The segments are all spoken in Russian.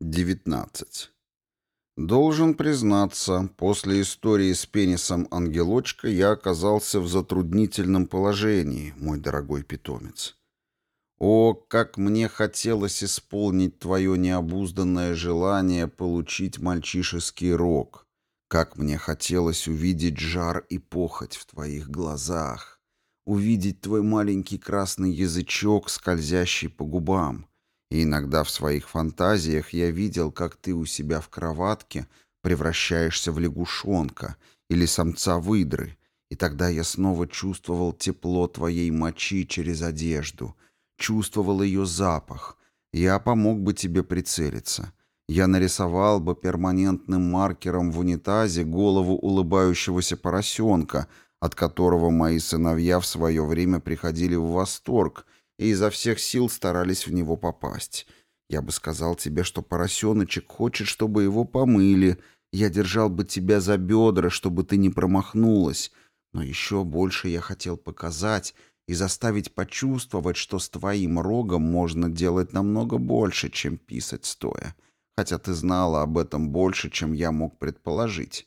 19. Должен признаться, после истории с пенисом ангелочка я оказался в затруднительном положении, мой дорогой питомец. О, как мне хотелось исполнить твое необузданное желание получить мальчишеский рог, как мне хотелось увидеть жар и похоть в твоих глазах, увидеть твой маленький красный язычок, скользящий по губам, и иногда в своих фантазиях я видел, как ты у себя в кроватке превращаешься в лягушонка или самца выдры, и тогда я снова чувствовал тепло твоей мочи через одежду, чувствовал ее запах. Я помог бы тебе прицелиться. Я нарисовал бы перманентным маркером в унитазе голову улыбающегося поросенка, от которого мои сыновья в свое время приходили в восторг — и изо всех сил старались в него попасть. Я бы сказал тебе, что поросеночек хочет, чтобы его помыли. Я держал бы тебя за бедра, чтобы ты не промахнулась. Но еще больше я хотел показать и заставить почувствовать, что с твоим рогом можно делать намного больше, чем писать стоя. Хотя ты знала об этом больше, чем я мог предположить.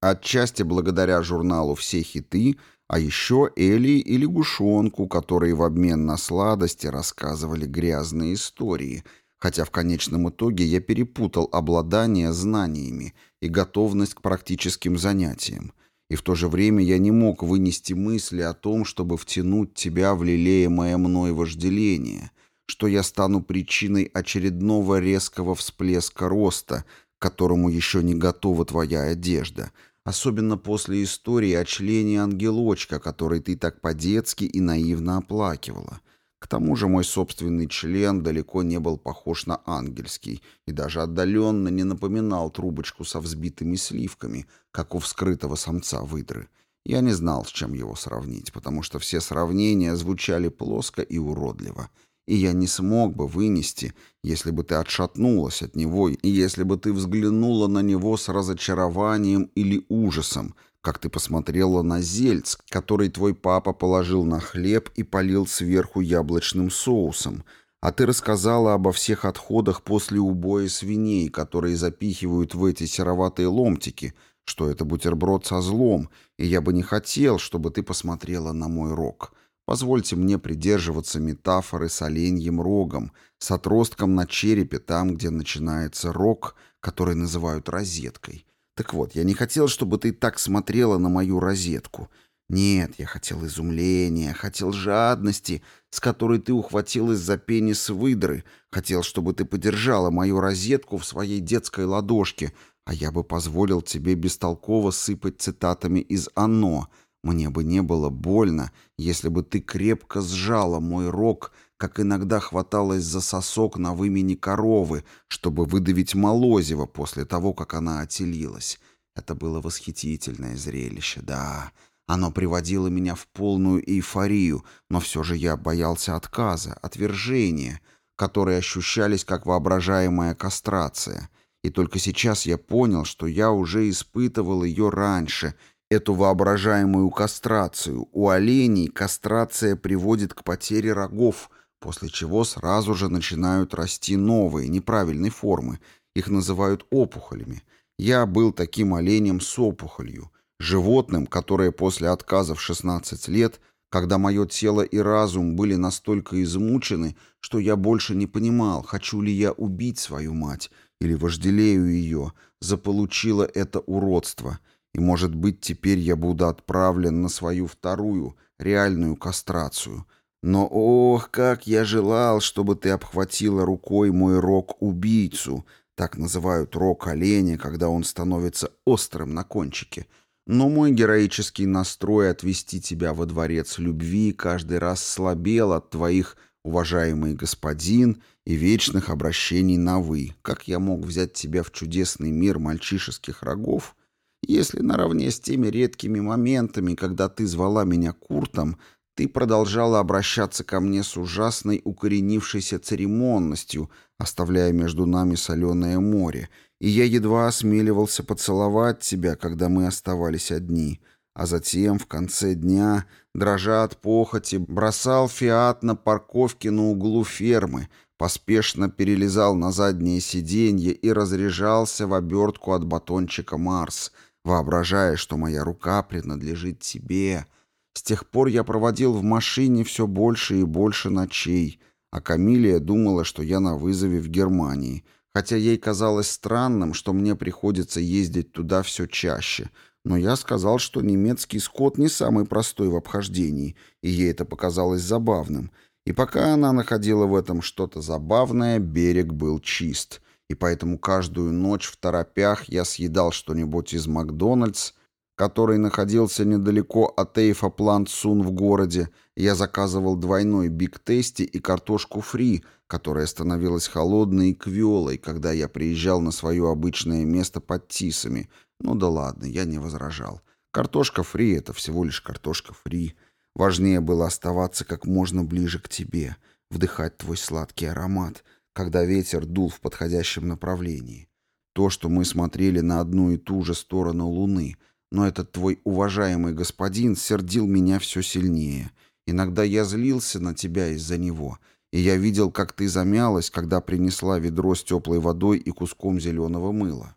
Отчасти благодаря журналу «Все хиты» а еще Эли и лягушонку, которые в обмен на сладости рассказывали грязные истории, хотя в конечном итоге я перепутал обладание знаниями и готовность к практическим занятиям. И в то же время я не мог вынести мысли о том, чтобы втянуть тебя в лелеемое мной вожделение, что я стану причиной очередного резкого всплеска роста, к которому еще не готова твоя одежда — Особенно после истории о члене ангелочка, который ты так по-детски и наивно оплакивала. К тому же мой собственный член далеко не был похож на ангельский и даже отдаленно не напоминал трубочку со взбитыми сливками, как у вскрытого самца выдры. Я не знал, с чем его сравнить, потому что все сравнения звучали плоско и уродливо — и я не смог бы вынести, если бы ты отшатнулась от него, и если бы ты взглянула на него с разочарованием или ужасом, как ты посмотрела на зельц, который твой папа положил на хлеб и полил сверху яблочным соусом, а ты рассказала обо всех отходах после убоя свиней, которые запихивают в эти сероватые ломтики, что это бутерброд со злом, и я бы не хотел, чтобы ты посмотрела на мой рог. Позвольте мне придерживаться метафоры с оленьим рогом, с отростком на черепе там, где начинается рог, который называют розеткой. Так вот, я не хотел, чтобы ты так смотрела на мою розетку. Нет, я хотел изумления, хотел жадности, с которой ты ухватилась за пенис выдры, хотел, чтобы ты подержала мою розетку в своей детской ладошке, а я бы позволил тебе бестолково сыпать цитатами из «Оно», мне бы не было больно, если бы ты крепко сжала мой рог, как иногда хваталась за сосок на вымени коровы, чтобы выдавить молозиво после того, как она отелилась. Это было восхитительное зрелище, да. Оно приводило меня в полную эйфорию, но все же я боялся отказа, отвержения, которые ощущались как воображаемая кастрация. И только сейчас я понял, что я уже испытывал ее раньше — эту воображаемую кастрацию. У оленей кастрация приводит к потере рогов, после чего сразу же начинают расти новые, неправильной формы. Их называют опухолями. Я был таким оленем с опухолью, животным, которое после отказа в 16 лет, когда мое тело и разум были настолько измучены, что я больше не понимал, хочу ли я убить свою мать или вожделею ее, заполучило это уродство — и, может быть, теперь я буду отправлен на свою вторую, реальную кастрацию. Но, ох, как я желал, чтобы ты обхватила рукой мой рог-убийцу, так называют рог оленя, когда он становится острым на кончике. Но мой героический настрой отвести тебя во дворец любви каждый раз слабел от твоих уважаемый господин и вечных обращений на «вы». Как я мог взять тебя в чудесный мир мальчишеских рогов, если наравне с теми редкими моментами, когда ты звала меня Куртом, ты продолжала обращаться ко мне с ужасной укоренившейся церемонностью, оставляя между нами соленое море, и я едва осмеливался поцеловать тебя, когда мы оставались одни, а затем, в конце дня, дрожа от похоти, бросал фиат на парковке на углу фермы, поспешно перелезал на заднее сиденье и разряжался в обертку от батончика «Марс», воображая, что моя рука принадлежит тебе. С тех пор я проводил в машине все больше и больше ночей, а Камилия думала, что я на вызове в Германии, хотя ей казалось странным, что мне приходится ездить туда все чаще. Но я сказал, что немецкий скот не самый простой в обхождении, и ей это показалось забавным — и пока она находила в этом что-то забавное, берег был чист. И поэтому каждую ночь в торопях я съедал что-нибудь из Макдональдс, который находился недалеко от Эйфа Плант Сун в городе. Я заказывал двойной биг тести и картошку фри, которая становилась холодной и квелой, когда я приезжал на свое обычное место под Тисами. Ну да ладно, я не возражал. Картошка фри — это всего лишь картошка фри — Важнее было оставаться как можно ближе к тебе, вдыхать твой сладкий аромат, когда ветер дул в подходящем направлении. То, что мы смотрели на одну и ту же сторону Луны, но этот твой уважаемый господин сердил меня все сильнее. Иногда я злился на тебя из-за него, и я видел, как ты замялась, когда принесла ведро с теплой водой и куском зеленого мыла.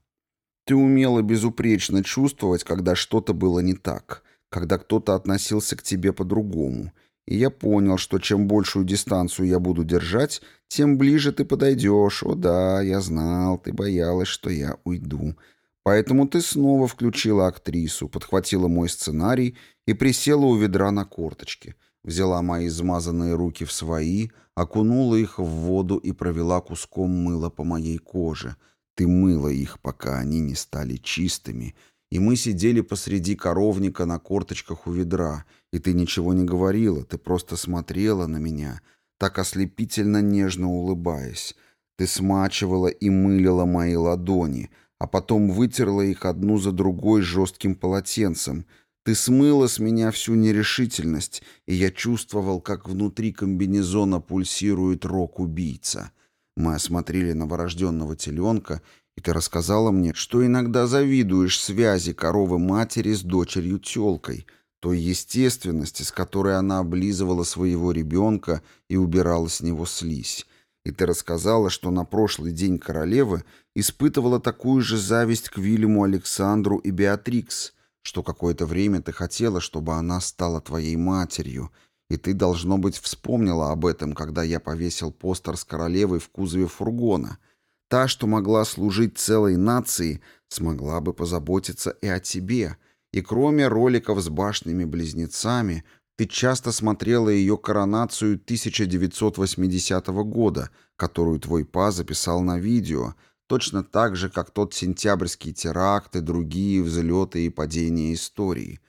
Ты умела безупречно чувствовать, когда что-то было не так — когда кто-то относился к тебе по-другому. И я понял, что чем большую дистанцию я буду держать, тем ближе ты подойдешь. О да, я знал, ты боялась, что я уйду. Поэтому ты снова включила актрису, подхватила мой сценарий и присела у ведра на корточке. Взяла мои измазанные руки в свои, окунула их в воду и провела куском мыла по моей коже. Ты мыла их, пока они не стали чистыми, и мы сидели посреди коровника на корточках у ведра, и ты ничего не говорила, ты просто смотрела на меня, так ослепительно нежно улыбаясь. Ты смачивала и мылила мои ладони, а потом вытерла их одну за другой жестким полотенцем. Ты смыла с меня всю нерешительность, и я чувствовал, как внутри комбинезона пульсирует рок-убийца. Мы осмотрели новорожденного теленка и ты рассказала мне, что иногда завидуешь связи коровы-матери с дочерью-тёлкой, той естественности, с которой она облизывала своего ребенка и убирала с него слизь. И ты рассказала, что на прошлый день королевы испытывала такую же зависть к Вильяму Александру и Беатрикс, что какое-то время ты хотела, чтобы она стала твоей матерью, и ты, должно быть, вспомнила об этом, когда я повесил постер с королевой в кузове фургона — Та, что могла служить целой нации, смогла бы позаботиться и о тебе. И кроме роликов с башнями-близнецами, ты часто смотрела ее коронацию 1980 года, которую твой па записал на видео, точно так же, как тот сентябрьский теракт и другие взлеты и падения истории.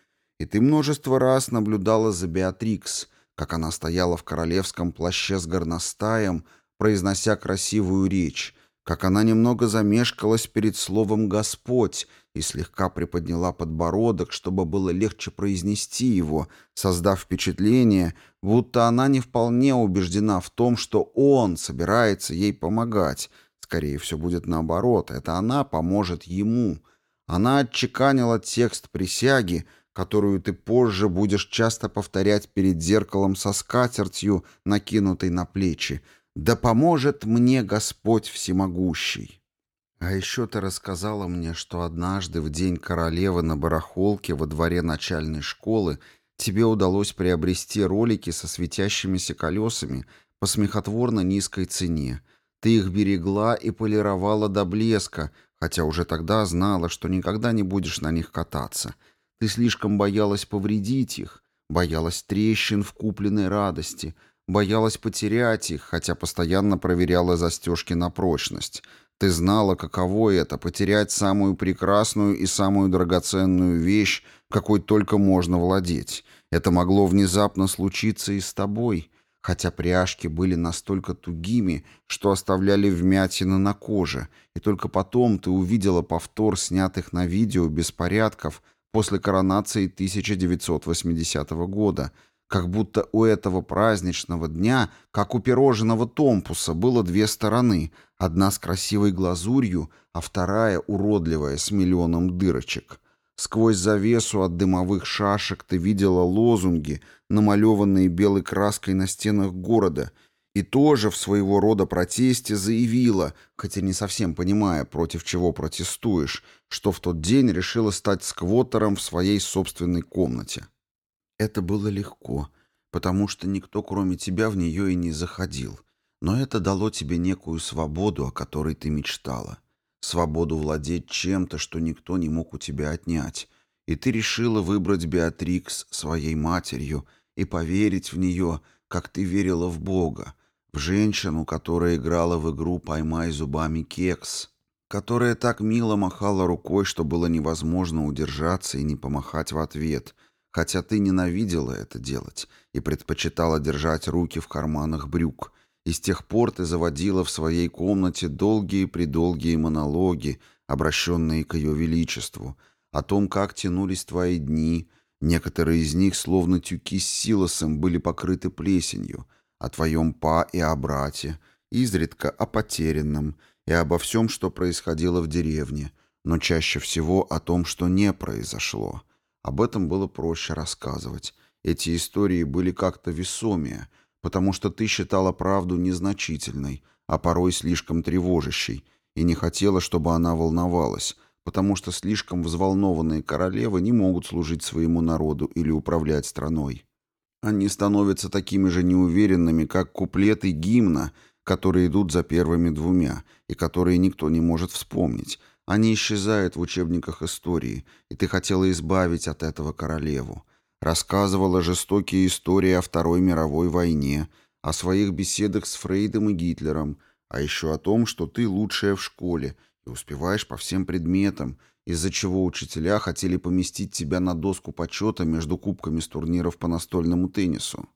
И ты множество раз наблюдала за Беатрикс, как она стояла в королевском плаще с горностаем, произнося красивую речь, как она немного замешкалась перед словом «Господь» и слегка приподняла подбородок, чтобы было легче произнести его, создав впечатление, будто она не вполне убеждена в том, что он собирается ей помогать. Скорее все будет наоборот, это она поможет ему. Она отчеканила текст присяги, которую ты позже будешь часто повторять перед зеркалом со скатертью, накинутой на плечи, да поможет мне Господь Всемогущий. А еще ты рассказала мне, что однажды в день королевы на барахолке во дворе начальной школы тебе удалось приобрести ролики со светящимися колесами по смехотворно низкой цене. Ты их берегла и полировала до блеска, хотя уже тогда знала, что никогда не будешь на них кататься. Ты слишком боялась повредить их, боялась трещин в купленной радости — Боялась потерять их, хотя постоянно проверяла застежки на прочность. Ты знала, каково это — потерять самую прекрасную и самую драгоценную вещь, какой только можно владеть. Это могло внезапно случиться и с тобой, хотя пряжки были настолько тугими, что оставляли вмятины на коже, и только потом ты увидела повтор снятых на видео беспорядков после коронации 1980 года — как будто у этого праздничного дня, как у пирожного томпуса, было две стороны, одна с красивой глазурью, а вторая уродливая с миллионом дырочек. Сквозь завесу от дымовых шашек ты видела лозунги, намалеванные белой краской на стенах города, и тоже в своего рода протесте заявила, хотя не совсем понимая, против чего протестуешь, что в тот день решила стать сквотером в своей собственной комнате. Это было легко, потому что никто, кроме тебя, в нее и не заходил. Но это дало тебе некую свободу, о которой ты мечтала. Свободу владеть чем-то, что никто не мог у тебя отнять. И ты решила выбрать Беатрикс своей матерью и поверить в нее, как ты верила в Бога, в женщину, которая играла в игру «Поймай зубами кекс», которая так мило махала рукой, что было невозможно удержаться и не помахать в ответ, хотя ты ненавидела это делать и предпочитала держать руки в карманах брюк, и с тех пор ты заводила в своей комнате долгие-предолгие монологи, обращенные к ее величеству, о том, как тянулись твои дни, некоторые из них, словно тюки с силосом, были покрыты плесенью — о твоем па и о брате, изредка о потерянном и обо всем, что происходило в деревне, но чаще всего о том, что не произошло. Об этом было проще рассказывать. Эти истории были как-то весомее, потому что ты считала правду незначительной, а порой слишком тревожащей, и не хотела, чтобы она волновалась, потому что слишком взволнованные королевы не могут служить своему народу или управлять страной. Они становятся такими же неуверенными, как куплеты гимна, которые идут за первыми двумя, и которые никто не может вспомнить. Они исчезают в учебниках истории, и ты хотела избавить от этого королеву. Рассказывала жестокие истории о Второй мировой войне, о своих беседах с Фрейдом и Гитлером, а еще о том, что ты лучшая в школе и успеваешь по всем предметам, из-за чего учителя хотели поместить тебя на доску почета между кубками с турниров по настольному теннису.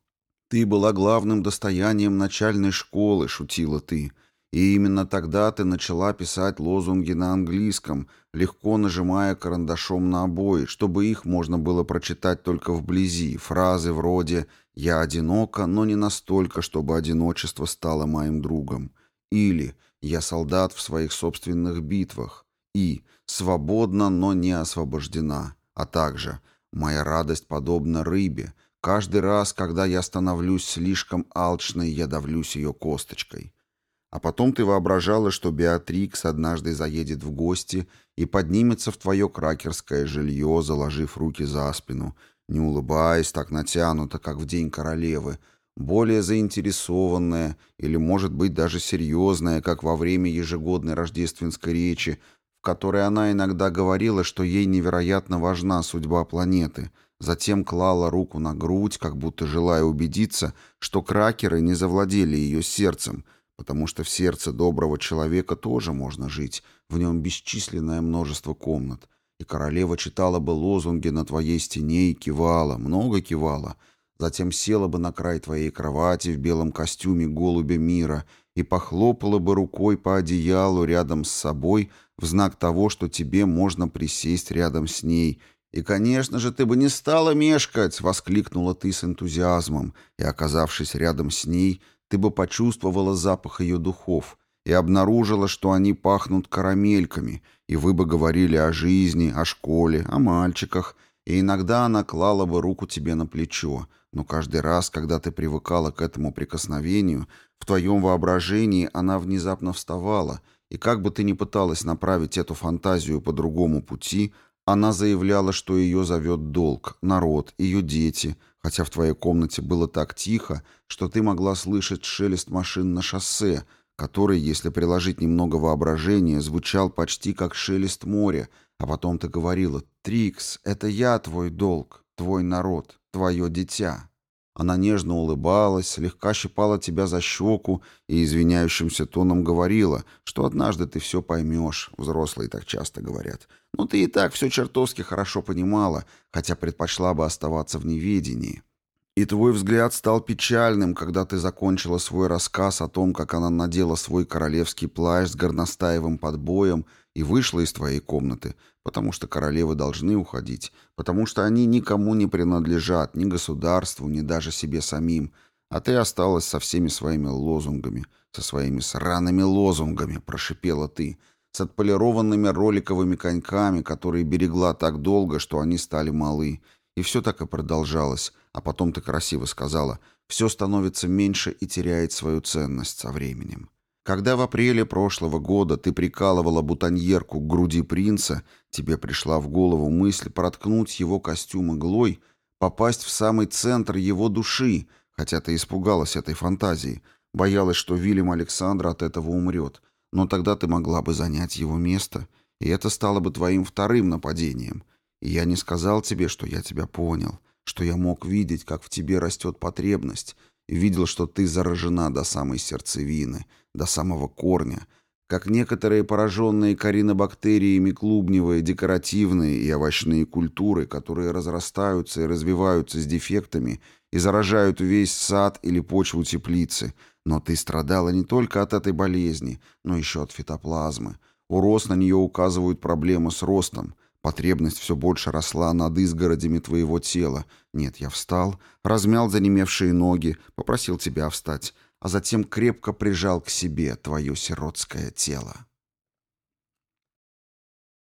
«Ты была главным достоянием начальной школы», — шутила ты. И именно тогда ты начала писать лозунги на английском, легко нажимая карандашом на обои, чтобы их можно было прочитать только вблизи, фразы вроде «Я одинока, но не настолько, чтобы одиночество стало моим другом» или «Я солдат в своих собственных битвах» и свободна, но не освобождена, а также «Моя радость подобна рыбе. Каждый раз, когда я становлюсь слишком алчной, я давлюсь ее косточкой». А потом ты воображала, что Беатрикс однажды заедет в гости и поднимется в твое кракерское жилье, заложив руки за спину, не улыбаясь так натянуто, как в день королевы, более заинтересованная или, может быть, даже серьезная, как во время ежегодной рождественской речи, в которой она иногда говорила, что ей невероятно важна судьба планеты, затем клала руку на грудь, как будто желая убедиться, что кракеры не завладели ее сердцем, потому что в сердце доброго человека тоже можно жить, в нем бесчисленное множество комнат, и королева читала бы лозунги на твоей стене и кивала, много кивала, затем села бы на край твоей кровати в белом костюме голубя мира и похлопала бы рукой по одеялу рядом с собой в знак того, что тебе можно присесть рядом с ней. И, конечно же, ты бы не стала мешкать, воскликнула ты с энтузиазмом, и, оказавшись рядом с ней, ты бы почувствовала запах ее духов и обнаружила, что они пахнут карамельками, и вы бы говорили о жизни, о школе, о мальчиках, и иногда она клала бы руку тебе на плечо, но каждый раз, когда ты привыкала к этому прикосновению, в твоем воображении она внезапно вставала, и как бы ты ни пыталась направить эту фантазию по другому пути, она заявляла, что ее зовет долг, народ, ее дети, хотя в твоей комнате было так тихо, что ты могла слышать шелест машин на шоссе, который, если приложить немного воображения, звучал почти как шелест моря, а потом ты говорила «Трикс, это я твой долг, твой народ, твое дитя». Она нежно улыбалась, слегка щипала тебя за щеку и извиняющимся тоном говорила, что однажды ты все поймешь, взрослые так часто говорят. Но ты и так все чертовски хорошо понимала, хотя предпочла бы оставаться в неведении. И твой взгляд стал печальным, когда ты закончила свой рассказ о том, как она надела свой королевский плащ с горностаевым подбоем и вышла из твоей комнаты, потому что королевы должны уходить, потому что они никому не принадлежат, ни государству, ни даже себе самим, а ты осталась со всеми своими лозунгами, со своими сраными лозунгами, прошипела ты, с отполированными роликовыми коньками, которые берегла так долго, что они стали малы, И все так и продолжалось, а потом ты красиво сказала, все становится меньше и теряет свою ценность со временем. Когда в апреле прошлого года ты прикалывала бутоньерку к груди принца, тебе пришла в голову мысль проткнуть его костюм иглой, попасть в самый центр его души, хотя ты испугалась этой фантазии, боялась, что Вильям Александр от этого умрет, но тогда ты могла бы занять его место, и это стало бы твоим вторым нападением. И я не сказал тебе, что я тебя понял, что я мог видеть, как в тебе растет потребность, видел, что ты заражена до самой сердцевины, до самого корня, как некоторые пораженные коринобактериями клубневые, декоративные и овощные культуры, которые разрастаются и развиваются с дефектами и заражают весь сад или почву теплицы. Но ты страдала не только от этой болезни, но еще от фитоплазмы. У роз на нее указывают проблемы с ростом – Потребность все больше росла над изгородями твоего тела. Нет, я встал, размял занемевшие ноги, попросил тебя встать, а затем крепко прижал к себе твое сиротское тело.